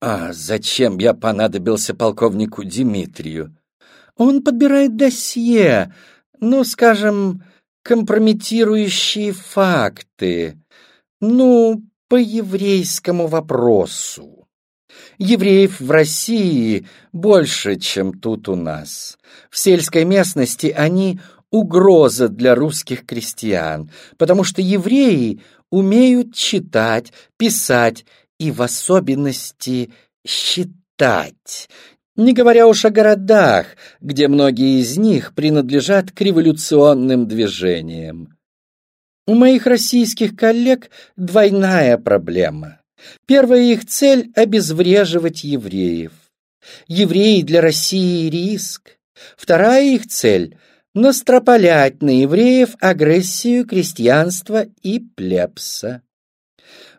А зачем я понадобился полковнику Дмитрию? Он подбирает досье, ну, скажем, компрометирующие факты. Ну, по еврейскому вопросу. Евреев в России больше, чем тут у нас. В сельской местности они угроза для русских крестьян, потому что евреи умеют читать, писать и в особенности считать, не говоря уж о городах, где многие из них принадлежат к революционным движениям. У моих российских коллег двойная проблема. Первая их цель — обезвреживать евреев. Евреи для России — риск. Вторая их цель — настропалять на евреев агрессию крестьянства и плебса.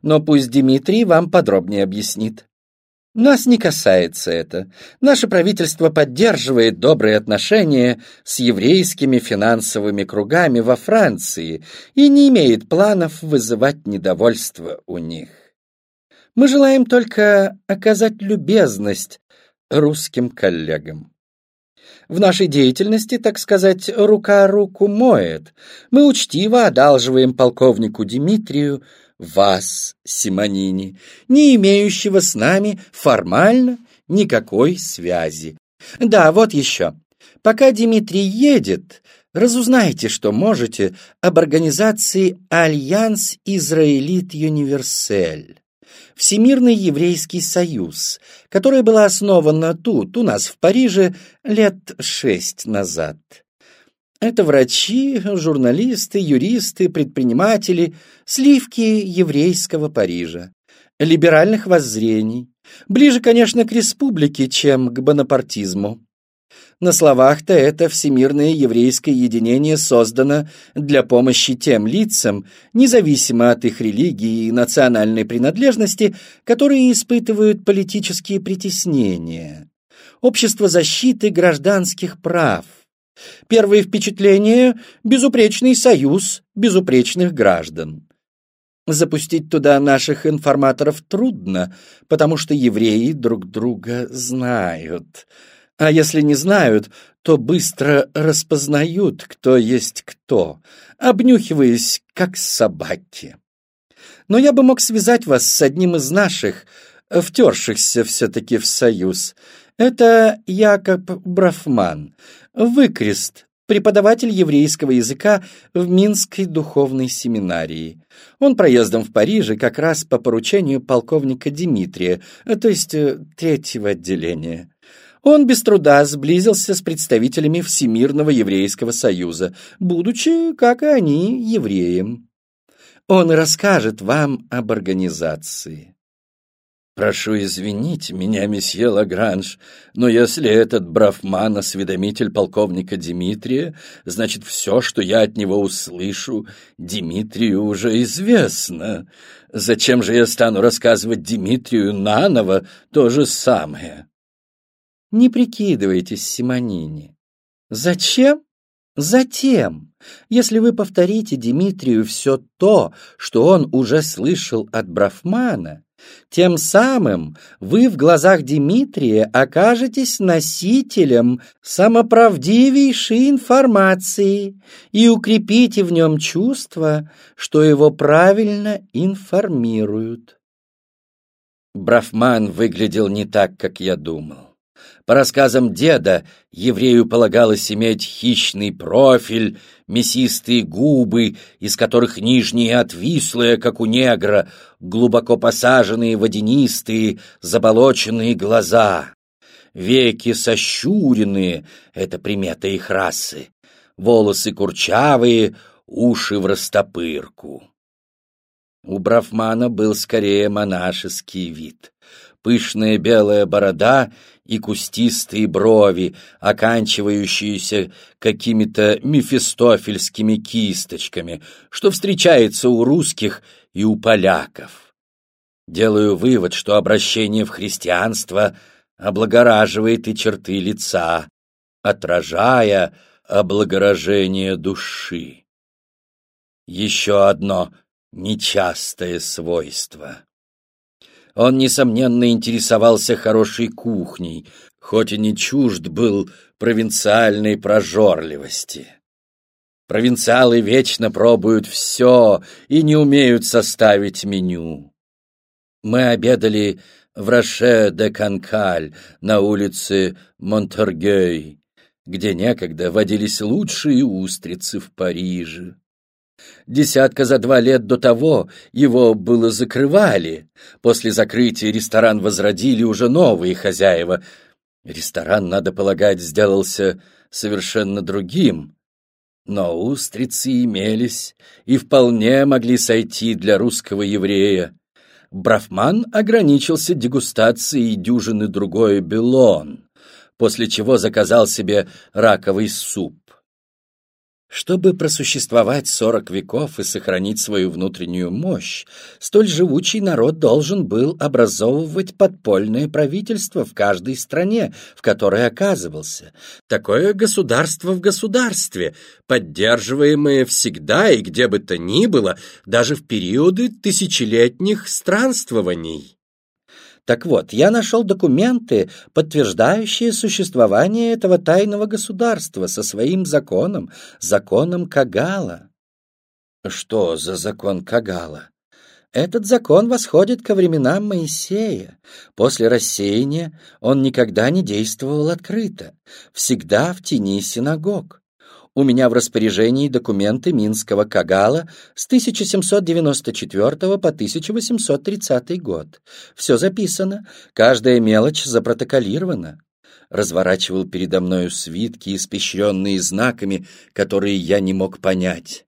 Но пусть Дмитрий вам подробнее объяснит. Нас не касается это. Наше правительство поддерживает добрые отношения с еврейскими финансовыми кругами во Франции и не имеет планов вызывать недовольство у них. Мы желаем только оказать любезность русским коллегам. В нашей деятельности, так сказать, рука руку моет. Мы учтиво одалживаем полковнику Дмитрию вас, Симонини, не имеющего с нами формально никакой связи. Да, вот еще. Пока Дмитрий едет, разузнайте, что можете об организации «Alliance Israélite Universelle». Всемирный еврейский союз, которая была основана тут, у нас в Париже, лет шесть назад. Это врачи, журналисты, юристы, предприниматели, сливки еврейского Парижа, либеральных воззрений. Ближе, конечно, к республике, чем к бонапартизму. На словах-то это всемирное еврейское единение создано для помощи тем лицам, независимо от их религии и национальной принадлежности, которые испытывают политические притеснения. Общество защиты гражданских прав, Первое впечатление — безупречный союз безупречных граждан. Запустить туда наших информаторов трудно, потому что евреи друг друга знают. А если не знают, то быстро распознают, кто есть кто, обнюхиваясь, как собаки. Но я бы мог связать вас с одним из наших, втершихся все-таки в союз. Это Якоб Брафман, выкрест, преподаватель еврейского языка в Минской духовной семинарии. Он проездом в Париже как раз по поручению полковника Дмитрия, то есть э, третьего отделения. Он без труда сблизился с представителями Всемирного еврейского союза, будучи, как и они, евреем. Он расскажет вам об организации. «Прошу извинить меня, месье Лагранж, но если этот брафман — осведомитель полковника Дмитрия, значит, все, что я от него услышу, Дмитрию уже известно. Зачем же я стану рассказывать Дмитрию наново то же самое?» «Не прикидывайтесь, Симонини. Зачем? Затем, если вы повторите Дмитрию все то, что он уже слышал от Брафмана, тем самым вы в глазах Дмитрия окажетесь носителем самоправдивейшей информации и укрепите в нем чувство, что его правильно информируют. Брафман выглядел не так, как я думал. По рассказам деда, еврею полагалось иметь хищный профиль, мясистые губы, из которых нижние отвислые, как у негра, глубоко посаженные водянистые, заболоченные глаза. Веки сощуренные — это примета их расы. Волосы курчавые, уши в растопырку. У Брафмана был скорее монашеский вид. Пышная белая борода и кустистые брови, оканчивающиеся какими-то мефистофельскими кисточками, что встречается у русских и у поляков. Делаю вывод, что обращение в христианство облагораживает и черты лица, отражая облагорожение души. Еще одно нечастое свойство. Он, несомненно, интересовался хорошей кухней, хоть и не чужд был провинциальной прожорливости. Провинциалы вечно пробуют все и не умеют составить меню. Мы обедали в Роше де Канкаль на улице Монтергей, где некогда водились лучшие устрицы в Париже. Десятка за два лет до того его было закрывали. После закрытия ресторан возродили уже новые хозяева. Ресторан, надо полагать, сделался совершенно другим. Но устрицы имелись и вполне могли сойти для русского еврея. Брафман ограничился дегустацией дюжины другой белон, после чего заказал себе раковый суп. Чтобы просуществовать сорок веков и сохранить свою внутреннюю мощь, столь живучий народ должен был образовывать подпольное правительство в каждой стране, в которой оказывался. Такое государство в государстве, поддерживаемое всегда и где бы то ни было, даже в периоды тысячелетних странствований. Так вот, я нашел документы, подтверждающие существование этого тайного государства со своим законом, законом Кагала. Что за закон Кагала? Этот закон восходит ко временам Моисея. После рассеяния он никогда не действовал открыто, всегда в тени синагог. У меня в распоряжении документы Минского Кагала с 1794 по 1830 год. Все записано, каждая мелочь запротоколирована. Разворачивал передо мною свитки, испещренные знаками, которые я не мог понять.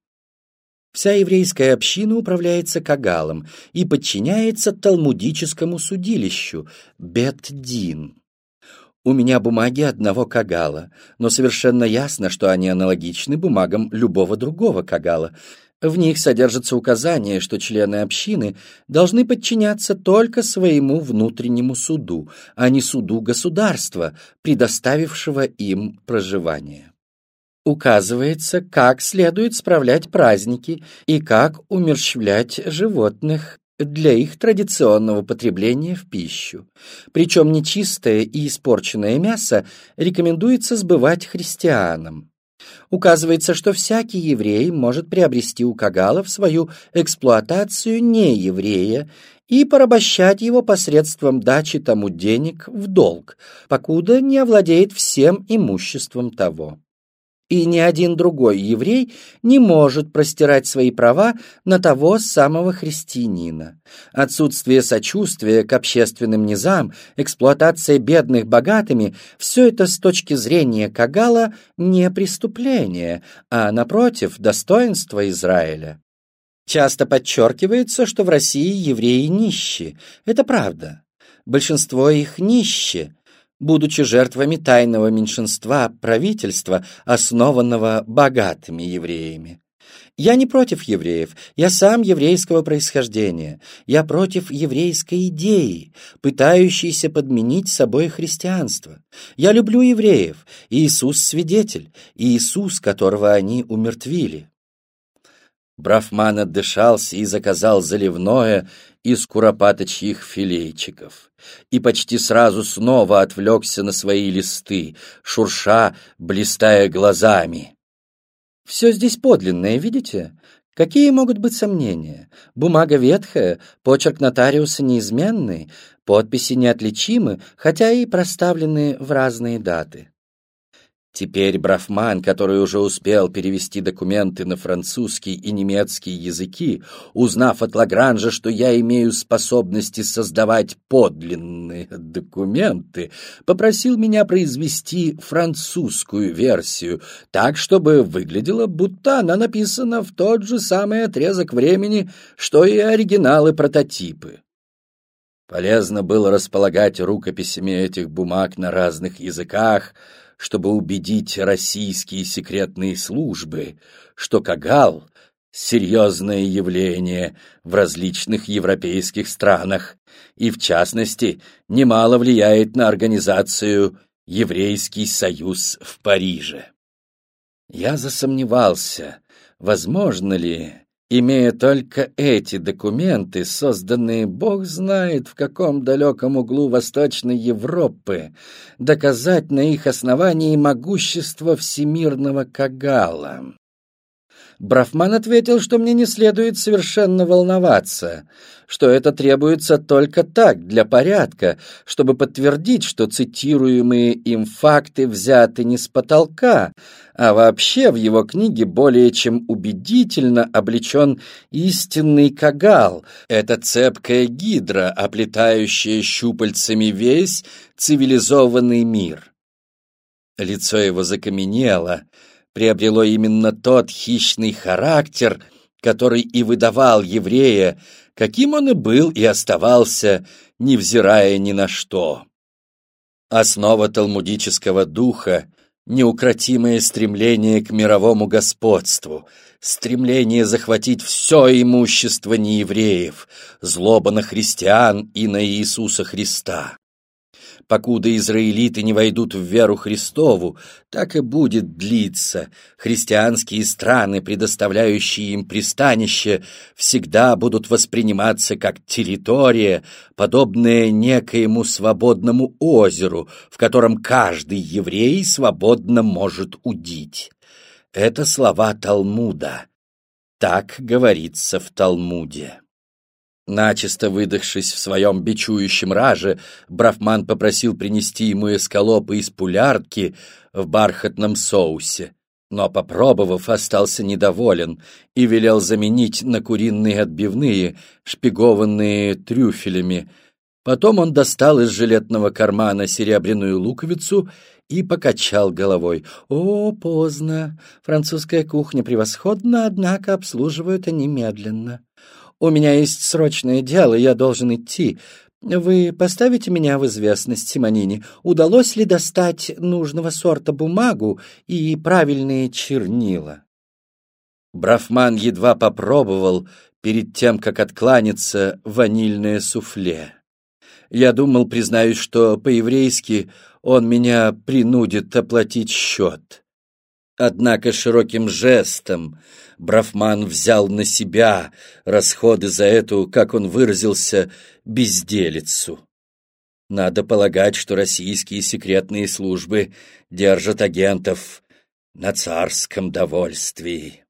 Вся еврейская община управляется Кагалом и подчиняется талмудическому судилищу Бет-Дин. У меня бумаги одного кагала, но совершенно ясно, что они аналогичны бумагам любого другого кагала. В них содержится указание, что члены общины должны подчиняться только своему внутреннему суду, а не суду государства, предоставившего им проживание. Указывается, как следует справлять праздники и как умерщвлять животных для их традиционного потребления в пищу. Причем нечистое и испорченное мясо рекомендуется сбывать христианам. Указывается, что всякий еврей может приобрести у Кагала в свою эксплуатацию нееврея и порабощать его посредством дачи тому денег в долг, покуда не овладеет всем имуществом того и ни один другой еврей не может простирать свои права на того самого христианина. Отсутствие сочувствия к общественным низам, эксплуатация бедных богатыми – все это с точки зрения Кагала не преступление, а, напротив, достоинство Израиля. Часто подчеркивается, что в России евреи нищие. Это правда. Большинство их нищие – будучи жертвами тайного меньшинства правительства, основанного богатыми евреями. Я не против евреев, я сам еврейского происхождения. Я против еврейской идеи, пытающейся подменить собой христианство. Я люблю евреев, Иисус свидетель, Иисус, которого они умертвили. Брафман отдышался и заказал заливное из куропаточьих филейчиков. И почти сразу снова отвлекся на свои листы, шурша, блистая глазами. «Все здесь подлинное, видите? Какие могут быть сомнения? Бумага ветхая, почерк нотариуса неизменный, подписи неотличимы, хотя и проставлены в разные даты. Теперь Брафман, который уже успел перевести документы на французский и немецкий языки, узнав от Лагранжа, что я имею способности создавать подлинные документы, попросил меня произвести французскую версию, так, чтобы выглядело, будто она написана в тот же самый отрезок времени, что и оригиналы-прототипы. Полезно было располагать рукописями этих бумаг на разных языках, чтобы убедить российские секретные службы, что Кагал — серьезное явление в различных европейских странах и, в частности, немало влияет на организацию Еврейский союз в Париже. Я засомневался, возможно ли Имея только эти документы, созданные бог знает в каком далеком углу Восточной Европы, доказать на их основании могущество всемирного Кагала. Брафман ответил, что мне не следует совершенно волноваться, что это требуется только так, для порядка, чтобы подтвердить, что цитируемые им факты взяты не с потолка, а вообще в его книге более чем убедительно облечен истинный кагал, это цепкая гидра, оплетающая щупальцами весь цивилизованный мир. Лицо его закаменело, приобрело именно тот хищный характер, который и выдавал еврея, каким он и был и оставался, невзирая ни на что. Основа талмудического духа — неукротимое стремление к мировому господству, стремление захватить все имущество неевреев, злоба на христиан и на Иисуса Христа покуда израилиты не войдут в веру Христову, так и будет длиться. Христианские страны, предоставляющие им пристанище, всегда будут восприниматься как территория, подобная некоему свободному озеру, в котором каждый еврей свободно может удить. Это слова Талмуда. Так говорится в Талмуде. Начисто выдохшись в своем бичующем раже, Брафман попросил принести ему эскалопы из пулярки в бархатном соусе, но, попробовав, остался недоволен и велел заменить на куриные отбивные, шпигованные трюфелями. Потом он достал из жилетного кармана серебряную луковицу и покачал головой. «О, поздно. Французская кухня превосходна, однако обслуживают они медленно. У меня есть срочное дело, я должен идти. Вы поставите меня в известность, Симонини, удалось ли достать нужного сорта бумагу и правильные чернила?» Брафман едва попробовал перед тем, как откланяться ванильное суфле. Я думал, признаюсь, что по-еврейски он меня принудит оплатить счет. Однако широким жестом Брафман взял на себя расходы за эту, как он выразился, безделицу. Надо полагать, что российские секретные службы держат агентов на царском довольствии.